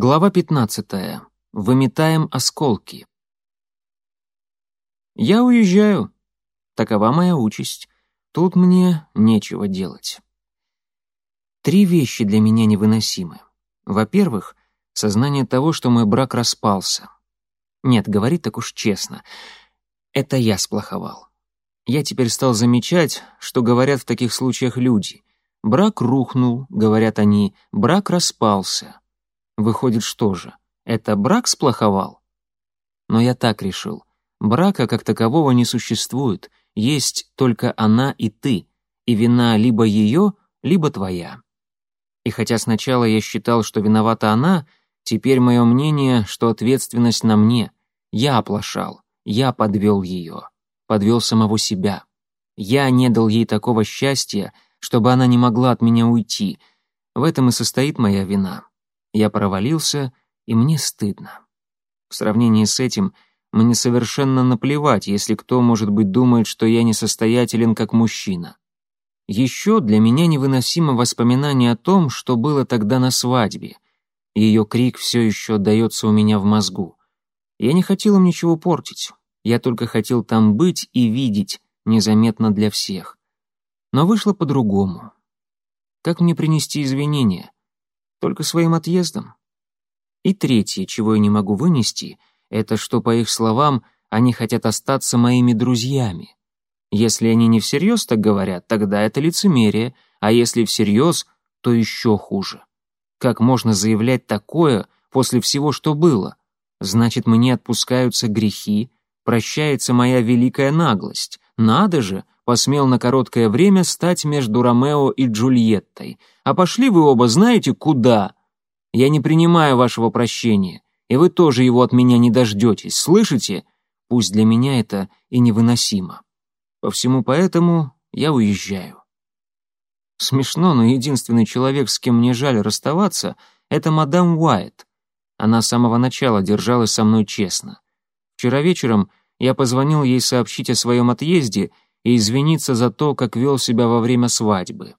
Глава 15. Выметаем осколки. Я уезжаю. Такова моя участь. Тут мне нечего делать. Три вещи для меня невыносимы. Во-первых, сознание того, что мой брак распался. Нет, говорить так уж честно. Это я сплоховал. Я теперь стал замечать, что говорят в таких случаях люди. Брак рухнул, говорят они, брак распался. Выходит, что же, это брак сплоховал? Но я так решил. Брака как такового не существует, есть только она и ты, и вина либо ее, либо твоя. И хотя сначала я считал, что виновата она, теперь мое мнение, что ответственность на мне. Я оплошал, я подвел ее, подвел самого себя. Я не дал ей такого счастья, чтобы она не могла от меня уйти. В этом и состоит моя вина. Я провалился, и мне стыдно. В сравнении с этим мне совершенно наплевать, если кто, может быть, думает, что я несостоятелен как мужчина. Еще для меня невыносимо воспоминание о том, что было тогда на свадьбе. Ее крик все еще отдается у меня в мозгу. Я не хотел им ничего портить. Я только хотел там быть и видеть, незаметно для всех. Но вышло по-другому. Как мне принести извинения? Только своим отъездом. И третье, чего я не могу вынести, это что, по их словам, они хотят остаться моими друзьями. Если они не всерьез так говорят, тогда это лицемерие, а если всерьез, то еще хуже. Как можно заявлять такое после всего, что было? Значит, мне отпускаются грехи, прощается моя великая наглость. Надо же, посмел на короткое время стать между Ромео и Джульеттой. А пошли вы оба знаете куда? Я не принимаю вашего прощения, и вы тоже его от меня не дождетесь, слышите? Пусть для меня это и невыносимо. По всему поэтому я уезжаю. Смешно, но единственный человек, с кем мне жаль расставаться, это мадам Уайт. Она с самого начала держалась со мной честно. Вчера вечером я позвонил ей сообщить о своем отъезде и извиниться за то, как вел себя во время свадьбы.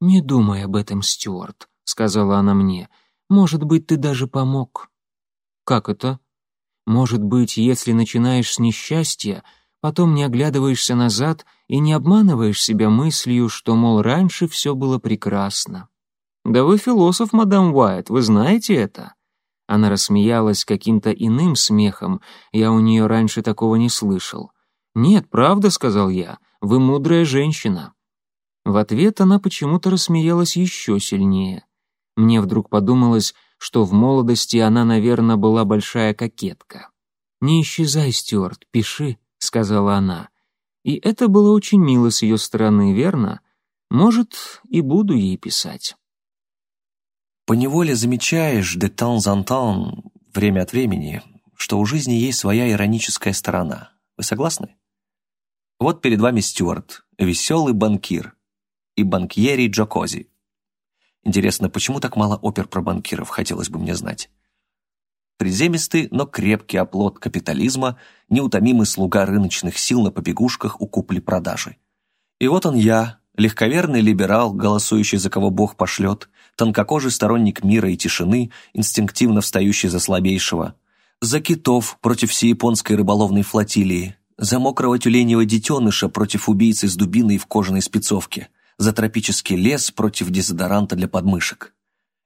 «Не думай об этом, Стюарт», — сказала она мне. «Может быть, ты даже помог». «Как это?» «Может быть, если начинаешь с несчастья, потом не оглядываешься назад и не обманываешь себя мыслью, что, мол, раньше все было прекрасно». «Да вы философ, мадам Уайт, вы знаете это?» Она рассмеялась каким-то иным смехом, я у нее раньше такого не слышал. «Нет, правда», — сказал я, — «вы мудрая женщина». В ответ она почему-то рассмеялась еще сильнее. Мне вдруг подумалось, что в молодости она, наверное, была большая кокетка. «Не исчезай, Стюарт, пиши», — сказала она. И это было очень мило с ее стороны, верно? Может, и буду ей писать. Поневоле замечаешь temps en temps, время от времени, что у жизни есть своя ироническая сторона. Вы согласны? Вот перед вами Стюарт, веселый банкир, и банкьери Джокози. Интересно, почему так мало опер про банкиров, хотелось бы мне знать. Приземистый, но крепкий оплот капитализма, неутомимый слуга рыночных сил на побегушках у купли-продажи. И вот он я, легковерный либерал, голосующий за кого Бог пошлет, тонкокожий сторонник мира и тишины, инстинктивно встающий за слабейшего, за китов против всеяпонской рыболовной флотилии, за мокрого тюленевого детеныша против убийцы с дубиной в кожаной спецовке, за тропический лес против дезодоранта для подмышек.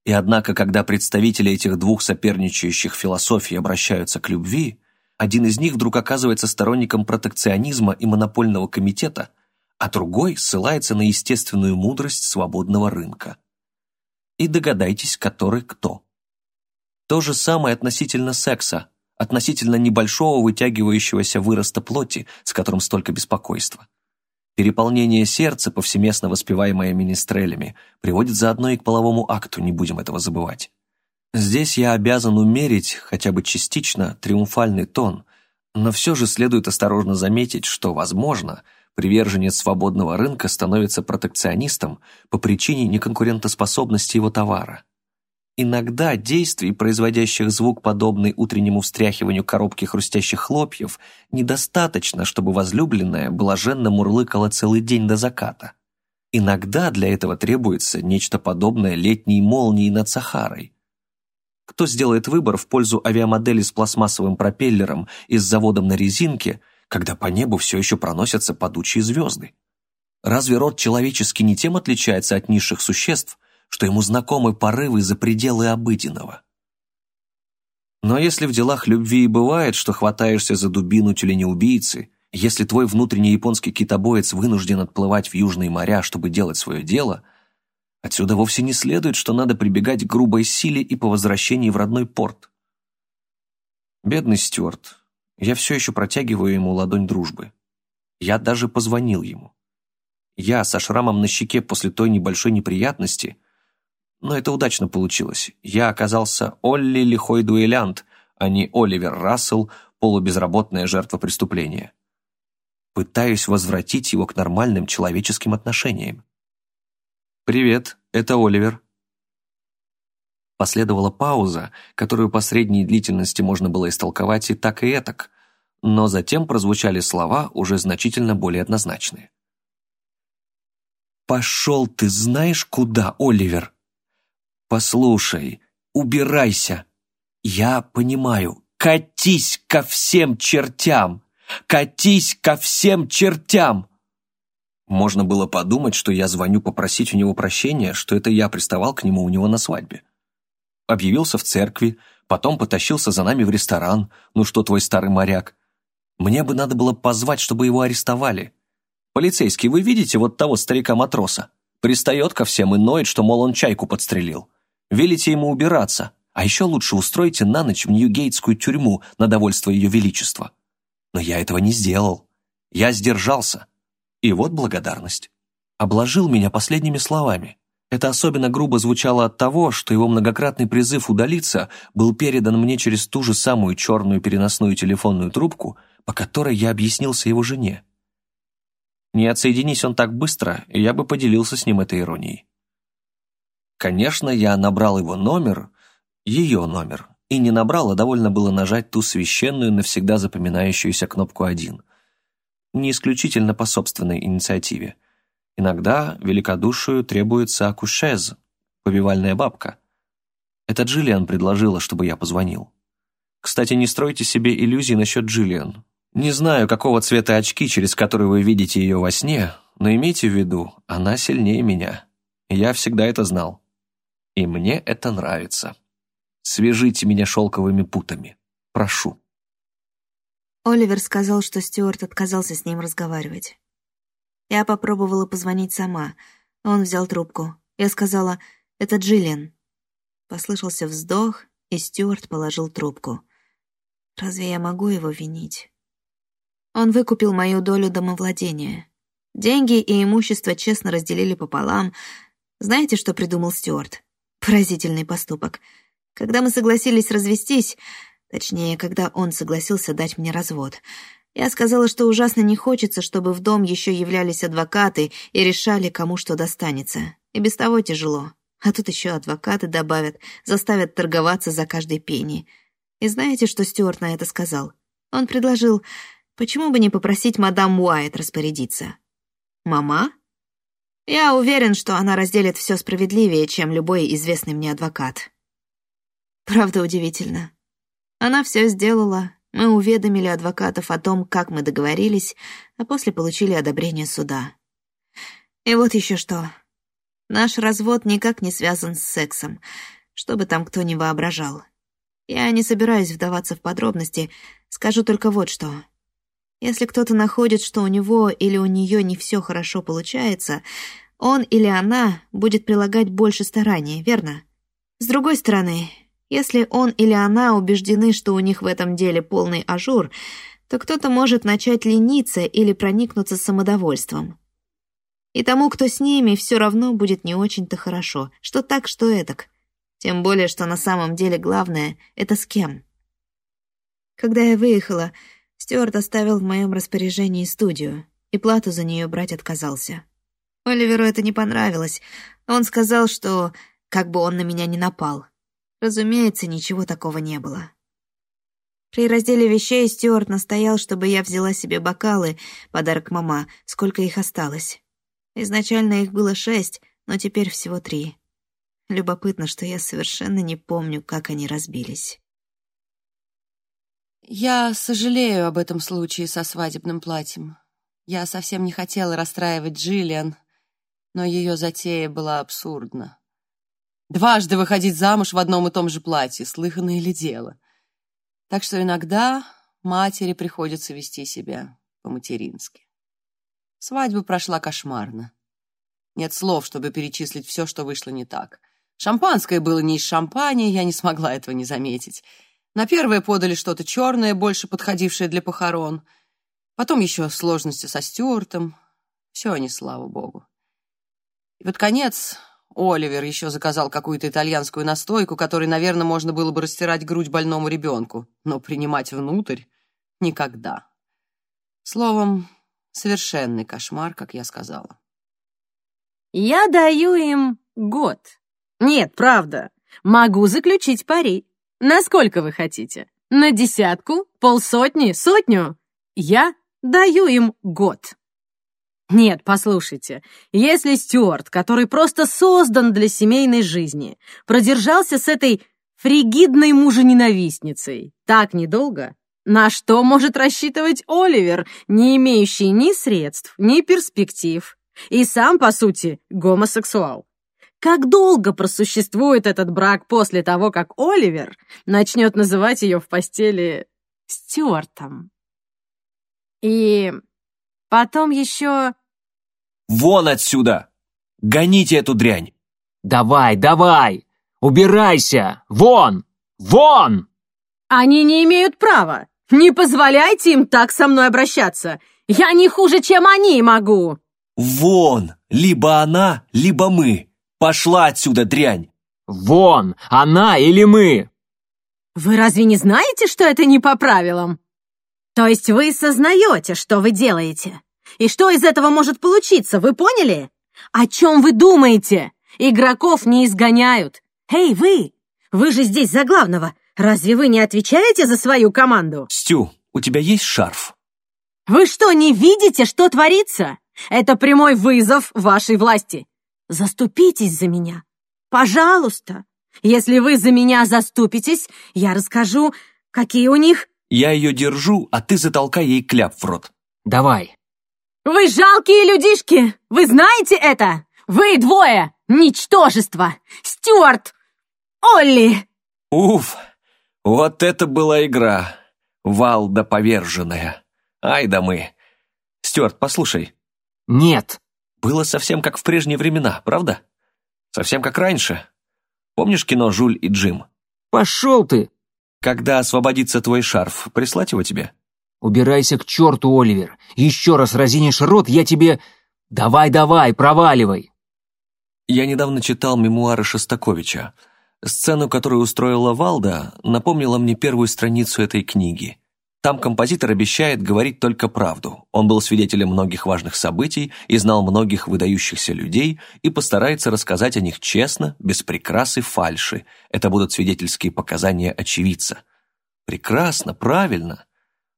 И однако, когда представители этих двух соперничающих философий обращаются к любви, один из них вдруг оказывается сторонником протекционизма и монопольного комитета, а другой ссылается на естественную мудрость свободного рынка. И догадайтесь, который кто. То же самое относительно секса, относительно небольшого вытягивающегося выроста плоти, с которым столько беспокойства. Переполнение сердца, повсеместно воспеваемое министрелями, приводит заодно и к половому акту, не будем этого забывать. Здесь я обязан умерить, хотя бы частично, триумфальный тон, но все же следует осторожно заметить, что, возможно, приверженец свободного рынка становится протекционистом по причине неконкурентоспособности его товара. Иногда действий, производящих звук, подобный утреннему встряхиванию коробки хрустящих хлопьев, недостаточно, чтобы возлюбленная блаженно мурлыкала целый день до заката. Иногда для этого требуется нечто подобное летней молнии над Сахарой. Кто сделает выбор в пользу авиамодели с пластмассовым пропеллером и с заводом на резинке, когда по небу все еще проносятся падучие звезды? Разве род человеческий не тем отличается от низших существ, что ему знакомы порывы за пределы обыденного? Но если в делах любви и бывает, что хватаешься за дубину тюленя-убийцы, если твой внутренний японский китобоец вынужден отплывать в южные моря, чтобы делать свое дело – Отсюда вовсе не следует, что надо прибегать к грубой силе и по возвращении в родной порт. Бедный Стюарт. Я все еще протягиваю ему ладонь дружбы. Я даже позвонил ему. Я со шрамом на щеке после той небольшой неприятности, но это удачно получилось. Я оказался Олли лихой дуэлянт, а не Оливер Рассел, полубезработная жертва преступления. Пытаюсь возвратить его к нормальным человеческим отношениям. «Привет, это Оливер». Последовала пауза, которую по средней длительности можно было истолковать и так, и этак, но затем прозвучали слова, уже значительно более однозначные. «Пошел ты знаешь куда, Оливер? Послушай, убирайся. Я понимаю, катись ко всем чертям! Катись ко всем чертям!» Можно было подумать, что я звоню попросить у него прощения, что это я приставал к нему у него на свадьбе. Объявился в церкви, потом потащился за нами в ресторан, ну что твой старый моряк. Мне бы надо было позвать, чтобы его арестовали. Полицейский, вы видите вот того старика-матроса? Пристает ко всем и ноет, что, мол, он чайку подстрелил. Велите ему убираться, а еще лучше устройте на ночь в Ньюгейтскую тюрьму на довольство ее величества. Но я этого не сделал. Я сдержался. И вот благодарность. Обложил меня последними словами. Это особенно грубо звучало от того, что его многократный призыв удалиться был передан мне через ту же самую черную переносную телефонную трубку, по которой я объяснился его жене. Не отсоединись он так быстро, я бы поделился с ним этой иронией. Конечно, я набрал его номер, ее номер, и не набрал, а довольно было нажать ту священную, навсегда запоминающуюся кнопку «один» не исключительно по собственной инициативе. Иногда великодушию требуется акушез, повивальная бабка. Это Джиллиан предложила, чтобы я позвонил. Кстати, не стройте себе иллюзий насчет Джиллиан. Не знаю, какого цвета очки, через которые вы видите ее во сне, но имейте в виду, она сильнее меня. Я всегда это знал. И мне это нравится. Свяжите меня шелковыми путами. Прошу. Оливер сказал, что Стюарт отказался с ним разговаривать. Я попробовала позвонить сама. Он взял трубку. Я сказала «Это Джиллиан». Послышался вздох, и Стюарт положил трубку. Разве я могу его винить? Он выкупил мою долю домовладения. Деньги и имущество честно разделили пополам. Знаете, что придумал Стюарт? Поразительный поступок. Когда мы согласились развестись, Точнее, когда он согласился дать мне развод. Я сказала, что ужасно не хочется, чтобы в дом еще являлись адвокаты и решали, кому что достанется. И без того тяжело. А тут еще адвокаты добавят, заставят торговаться за каждый пенни. И знаете, что Стюарт на это сказал? Он предложил, почему бы не попросить мадам Уайт распорядиться? Мама? Я уверен, что она разделит все справедливее, чем любой известный мне адвокат. Правда удивительно. Она все сделала. Мы уведомили адвокатов о том, как мы договорились, а после получили одобрение суда. И вот еще что. Наш развод никак не связан с сексом, что бы там кто ни воображал. Я не собираюсь вдаваться в подробности, скажу только вот что. Если кто-то находит, что у него или у нее не все хорошо получается, он или она будет прилагать больше старания, верно? С другой стороны, если он или она убеждены, что у них в этом деле полный ажур, то кто-то может начать лениться или проникнуться самодовольством. И тому, кто с ними, все равно будет не очень-то хорошо, что так, что этак. Тем более, что на самом деле главное — это с кем. Когда я выехала, Стюарт оставил в моем распоряжении студию, и плату за нее брать отказался. Оливеру это не понравилось. Он сказал, что как бы он на меня не напал — Разумеется, ничего такого не было. При разделе вещей Стюарт настоял, чтобы я взяла себе бокалы, подарок мама, сколько их осталось. Изначально их было шесть, но теперь всего три. Любопытно, что я совершенно не помню, как они разбились. Я сожалею об этом случае со свадебным платьем. Я совсем не хотела расстраивать Джиллиан, но ее затея была абсурдна. Дважды выходить замуж в одном и том же платье, слыханное ли дело. Так что иногда матери приходится вести себя по-матерински. Свадьба прошла кошмарно. Нет слов, чтобы перечислить все, что вышло не так. Шампанское было не из шампани, я не смогла этого не заметить. На первое подали что-то черное, больше подходившее для похорон. Потом еще сложности со Стюартом. Все они, слава богу. И под конец Оливер еще заказал какую-то итальянскую настойку, которой, наверное, можно было бы растирать грудь больному ребенку, но принимать внутрь — никогда. Словом, совершенный кошмар, как я сказала. Я даю им год. Нет, правда. Могу заключить пари. Насколько вы хотите? На десятку? Полсотни? Сотню? Я даю им год. Нет, послушайте, если Стюарт, который просто создан для семейной жизни, продержался с этой фригидной мужененавистницей так недолго, на что может рассчитывать Оливер, не имеющий ни средств, ни перспектив, и сам, по сути, гомосексуал? Как долго просуществует этот брак после того, как Оливер начнет называть ее в постели Стюартом? И потом еще... «Вон отсюда! Гоните эту дрянь!» «Давай, давай! Убирайся! Вон! Вон!» Они не имеют права! Не позволяйте им так со мной обращаться! Я не хуже, чем они могу!» «Вон! Либо она, либо мы! Пошла отсюда, дрянь!» «Вон! Она или мы!» Вы разве не знаете, что это не по правилам? То есть вы сознаете, что вы делаете? И что из этого может получиться, вы поняли? О чем вы думаете? Игроков не изгоняют. Эй, вы! Вы же здесь за главного. Разве вы не отвечаете за свою команду? «Стю, у тебя есть шарф?» Вы что, не видите, что творится? Это прямой вызов вашей власти. Заступитесь за меня. Пожалуйста. Если вы за меня заступитесь, я расскажу, какие у них... Я ее держу, а ты затолкай ей кляп в рот. «Давай!» Вы жалкие людишки! Вы знаете это? Вы двое! Ничтожество! Стюарт! Олли! Уф, вот это была игра. Валда поверженная. Ай да мы. Стюарт, послушай, «Нет!» Было совсем как в прежние времена, правда? Совсем как раньше. Помнишь кино «Жуль и Джим»? «Пошел ты!» Когда освободится твой шарф, прислать его тебе? «Убирайся к черту, Оливер! Еще раз разинешь рот, я тебе... Давай-давай, проваливай!» Я недавно читал мемуары Шостаковича. Сцену, которую устроила Валда, напомнила мне первую страницу этой книги. Там композитор обещает говорить только правду. Он был свидетелем многих важных событий и знал многих выдающихся людей и постарается рассказать о них честно, без прикрас и фальши. Это будут свидетельские показания очевидца. Прекрасно, правильно.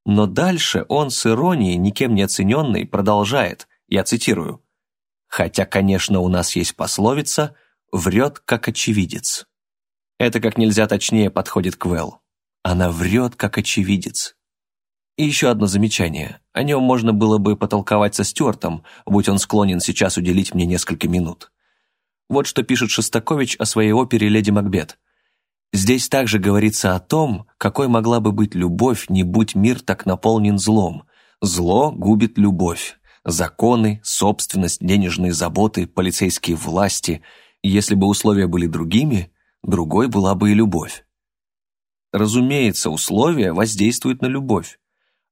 Но дальше он с иронией, никем не оцененный, продолжает, я цитирую, «Хотя, конечно, у нас есть пословица «врет, как очевидец». Это как нельзя точнее подходит к Вэл. Она врет, как очевидец. И еще одно замечание. О нем можно было бы потолковать со Стюартом, будь он склонен сейчас уделить мне несколько минут. Вот что пишет Шостакович о своей опере «Леди Макбет». Здесь также говорится о том, какой могла бы быть любовь, не будь мир так наполнен злом. Зло губит любовь. Законы, собственность, денежные заботы, полицейские власти. Если бы условия были другими, другой была бы и любовь. Разумеется, условия воздействуют на любовь.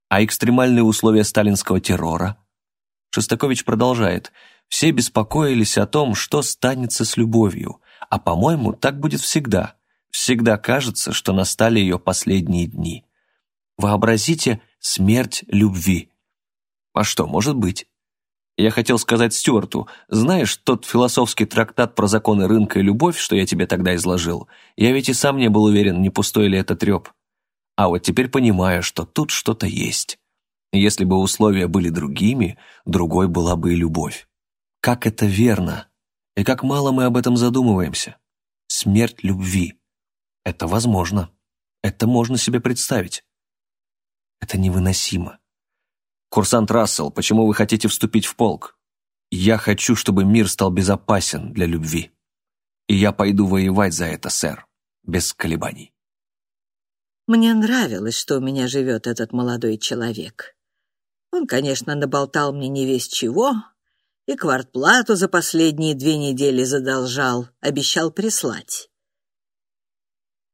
А экстремальные условия сталинского террора? Шостакович продолжает. Все беспокоились о том, что станется с любовью. А, по-моему, так будет всегда. Всегда кажется, что настали ее последние дни. Вообразите смерть любви. А что, может быть? Я хотел сказать Стюарту, знаешь, тот философский трактат про законы рынка и любовь, что я тебе тогда изложил, я ведь и сам не был уверен, не пустой ли это треп. А вот теперь понимаю, что тут что-то есть. Если бы условия были другими, другой была бы и любовь. Как это верно! И как мало мы об этом задумываемся. Смерть любви. Это возможно. Это можно себе представить. Это невыносимо. Курсант Рассел, почему вы хотите вступить в полк? Я хочу, чтобы мир стал безопасен для любви. И я пойду воевать за это, сэр, без колебаний. Мне нравилось, что у меня живет этот молодой человек. Он, конечно, наболтал мне не весь чего, и квартплату за последние две недели задолжал, обещал прислать.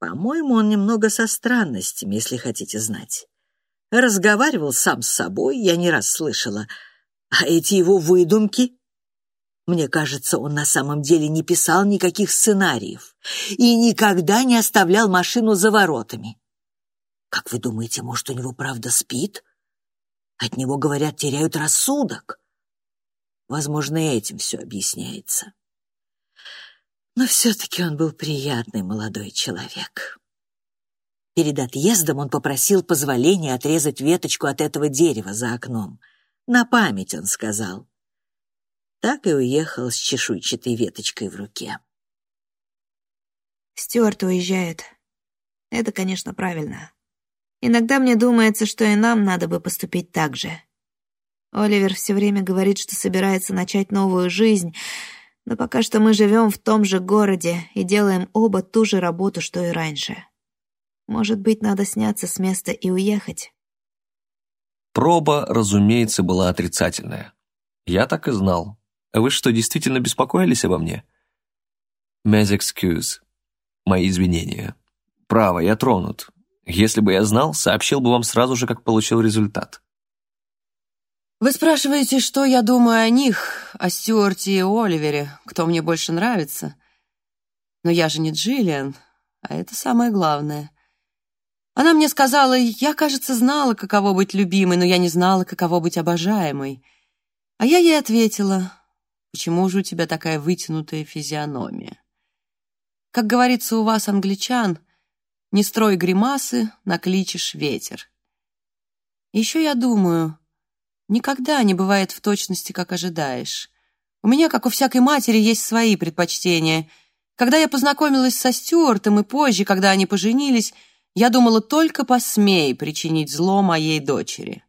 По-моему, он немного со странностями, если хотите знать. Разговаривал сам с собой, я не раз слышала. А эти его выдумки... Мне кажется, он на самом деле не писал никаких сценариев и никогда не оставлял машину за воротами. Как вы думаете, может, у него правда спит? От него, говорят, теряют рассудок. Возможно, этим все объясняется. Но все-таки он был приятный молодой человек. Перед отъездом он попросил позволения отрезать веточку от этого дерева за окном. На память, он сказал. Так и уехал с чешуйчатой веточкой в руке. Стюарт уезжает. Это, конечно, правильно. Иногда мне думается, что и нам надо бы поступить так же. Оливер все время говорит, что собирается начать новую жизнь, но пока что мы живем в том же городе и делаем оба ту же работу, что и раньше. Может быть, надо сняться с места и уехать? Проба, разумеется, была отрицательная. Я так и знал. Вы что, действительно беспокоились обо мне? Mes excuse. Мои извинения. Право, я тронут. Если бы я знал, сообщил бы вам сразу же, как получил результат. Вы спрашиваете, что я думаю о них, о Стюарте и Оливере, кто мне больше нравится. Но я же не Джиллиан, а это самое главное. Она мне сказала, я, кажется, знала, каково быть любимой, но я не знала, каково быть обожаемой. А я ей ответила, почему же у тебя такая вытянутая физиономия? Как говорится у вас, англичан, не строй гримасы, накличешь ветер. Еще я думаю, никогда не бывает в точности, как ожидаешь. У меня, как у всякой матери, есть свои предпочтения. Когда я познакомилась со Стюартом и позже, когда они поженились, я думала, только посмей причинить зло моей дочери.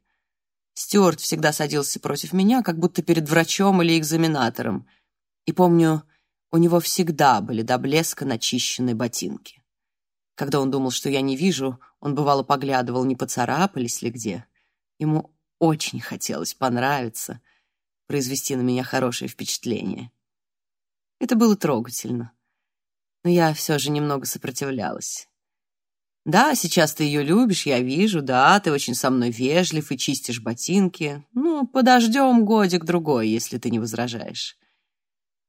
Стюарт всегда садился против меня, как будто перед врачом или экзаменатором. И помню, у него всегда были до блеска начищенные ботинки. Когда он думал, что я не вижу, он бывало поглядывал, не поцарапались ли где. Ему очень хотелось понравиться, произвести на меня хорошее впечатление. Это было трогательно. Но я все же немного сопротивлялась. Да, сейчас ты ее любишь, я вижу, да, ты очень со мной вежлив и чистишь ботинки. Ну, подождем годик-другой, если ты не возражаешь.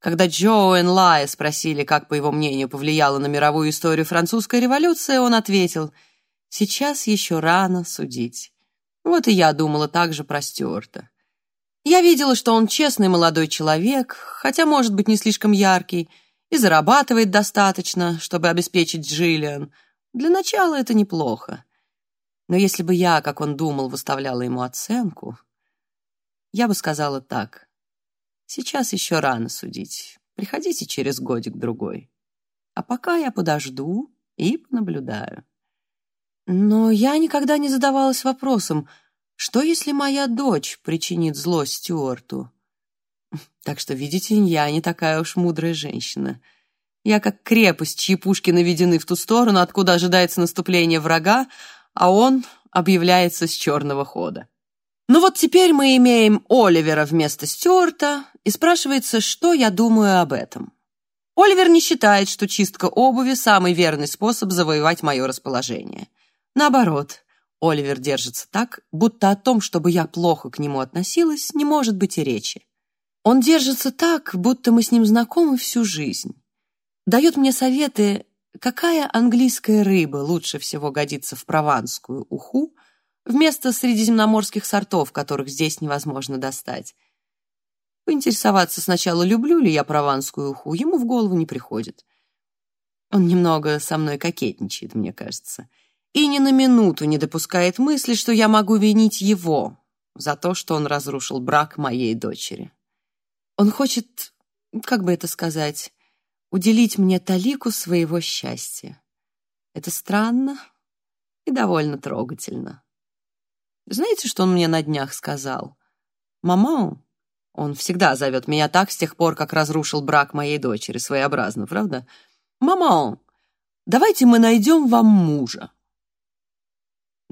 Когда Джо Энлая спросили, как, по его мнению, повлияла на мировую историю французская революция, он ответил, «Сейчас еще рано судить». Вот и я думала так же про Стюарта. Я видела, что он честный молодой человек, хотя, может быть, не слишком яркий, и зарабатывает достаточно, чтобы обеспечить Джиллиан. Для начала это неплохо. Но если бы я, как он думал, выставляла ему оценку, я бы сказала так. Сейчас еще рано судить. Приходите через годик-другой. А пока я подожду и понаблюдаю. Но я никогда не задавалась вопросом, что если моя дочь причинит зло Стюарту? Так что, видите, я не такая уж мудрая женщина. Я как крепость, чьи пушки наведены в ту сторону, откуда ожидается наступление врага, а он объявляется с черного хода. Ну вот теперь мы имеем Оливера вместо Стюарта, и спрашивается, что я думаю об этом. Оливер не считает, что чистка обуви – самый верный способ завоевать мое расположение. Наоборот, Оливер держится так, будто о том, чтобы я плохо к нему относилась, не может быть и речи. Он держится так, будто мы с ним знакомы всю жизнь. Дает мне советы, какая английская рыба лучше всего годится в прованскую уху – вместо средиземноморских сортов, которых здесь невозможно достать. Поинтересоваться сначала, люблю ли я прованскую уху, ему в голову не приходит. Он немного со мной кокетничает, мне кажется, и ни на минуту не допускает мысли, что я могу винить его за то, что он разрушил брак моей дочери. Он хочет, как бы это сказать, уделить мне талику своего счастья. Это странно и довольно трогательно. Знаете, что он мне на днях сказал? «Мама, он всегда зовет меня так с тех пор, как разрушил брак моей дочери, своеобразно, правда? Мама, давайте мы найдем вам мужа».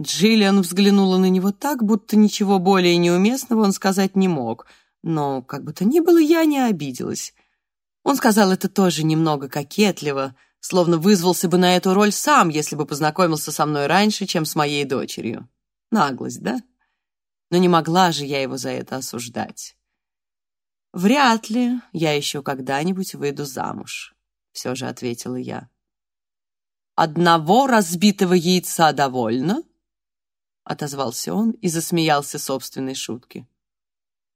Джиллиан взглянула на него так, будто ничего более неуместного он сказать не мог, но, как бы то ни было, я не обиделась. Он сказал это тоже немного кокетливо, словно вызвался бы на эту роль сам, если бы познакомился со мной раньше, чем с моей дочерью. Наглость, да? Но не могла же я его за это осуждать. «Вряд ли я еще когда-нибудь выйду замуж», — все же ответила я. «Одного разбитого яйца довольно?» — отозвался он и засмеялся собственной шутке.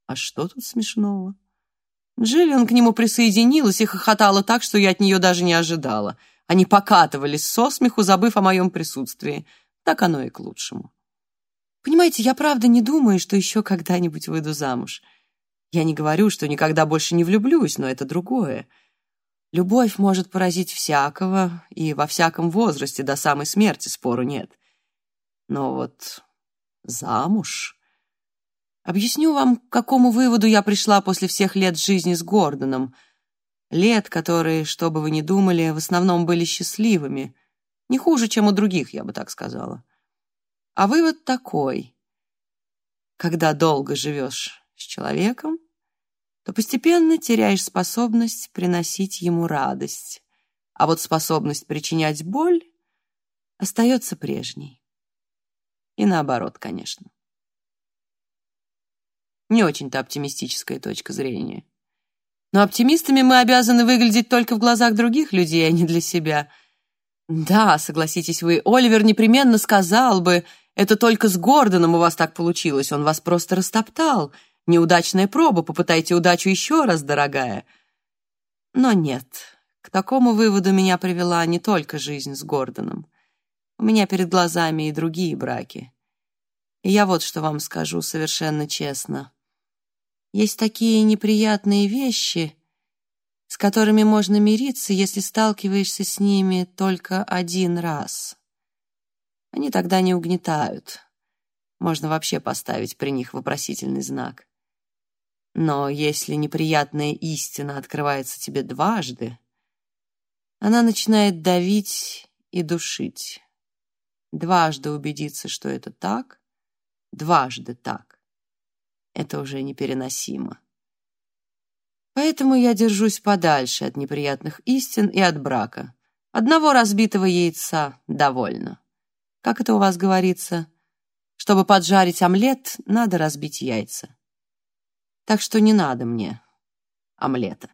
«А что тут смешного?» Джиллиан к нему присоединилась и хохотала так, что я от нее даже не ожидала. Они покатывались со смеху, забыв о моем присутствии. Так оно и к лучшему. Понимаете, я правда не думаю, что еще когда-нибудь выйду замуж. Я не говорю, что никогда больше не влюблюсь, но это другое. Любовь может поразить всякого, и во всяком возрасте, до самой смерти, спору нет. Но вот замуж... Объясню вам, к какому выводу я пришла после всех лет жизни с Гордоном. Лет, которые, что бы вы ни думали, в основном были счастливыми. Не хуже, чем у других, я бы так сказала. А вывод такой. Когда долго живешь с человеком, то постепенно теряешь способность приносить ему радость, а вот способность причинять боль остается прежней. И наоборот, конечно. Не очень-то оптимистическая точка зрения. Но оптимистами мы обязаны выглядеть только в глазах других людей, а не для себя. Да, согласитесь вы, Оливер непременно сказал бы, это только с Гордоном у вас так получилось, он вас просто растоптал. Неудачная проба, попытайте удачу еще раз, дорогая. Но нет, к такому выводу меня привела не только жизнь с Гордоном. У меня перед глазами и другие браки. И я вот что вам скажу совершенно честно. Есть такие неприятные вещи, с которыми можно мириться, если сталкиваешься с ними только один раз. Они тогда не угнетают. Можно вообще поставить при них вопросительный знак. Но если неприятная истина открывается тебе дважды, она начинает давить и душить. Дважды убедиться, что это так, дважды так это уже непереносимо. Поэтому я держусь подальше от неприятных истин и от брака. Одного разбитого яйца довольно. Как это у вас говорится? Чтобы поджарить омлет, надо разбить яйца. Так что не надо мне омлета.